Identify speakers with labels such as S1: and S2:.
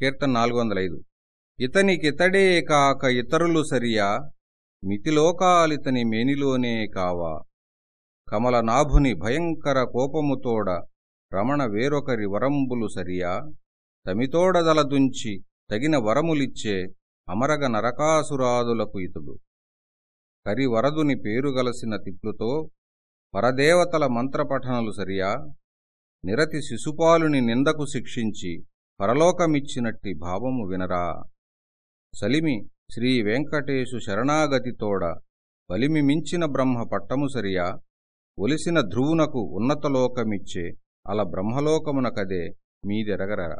S1: కీర్తన నాలుగు వందల ఐదు. ఇతనికితడే కాక ఇతరులు సరియా మితిలోకాలితని మేనిలోనే కావా. కమలనాభుని భయంకర కోపముతోడ రమణ వేరొకరి వరంబులు సరియా తమితోడదలదుంచి తగిన వరములిచ్చే అమరగ నరకాసురాదులకు ఇతుడు. కరివరదుని పేరుగలసిన తిప్లుతో పరదేవతల మంత్రపఠనలు సరియా నిరతి శిశుపాలుని నిందకు శిక్షించి పరలోకమిచ్చినట్టి భావము వినరా. సలిమి శ్రీ వెంకటేశు శరణాగతితోడ బలిమి మించిన బ్రహ్మ పట్టము సరియా. ఒలిసిన ధ్రువునకు ఉన్నతలోకమిచ్చే అల బ్రహ్మలోకమునకదే మీదెరగరరా.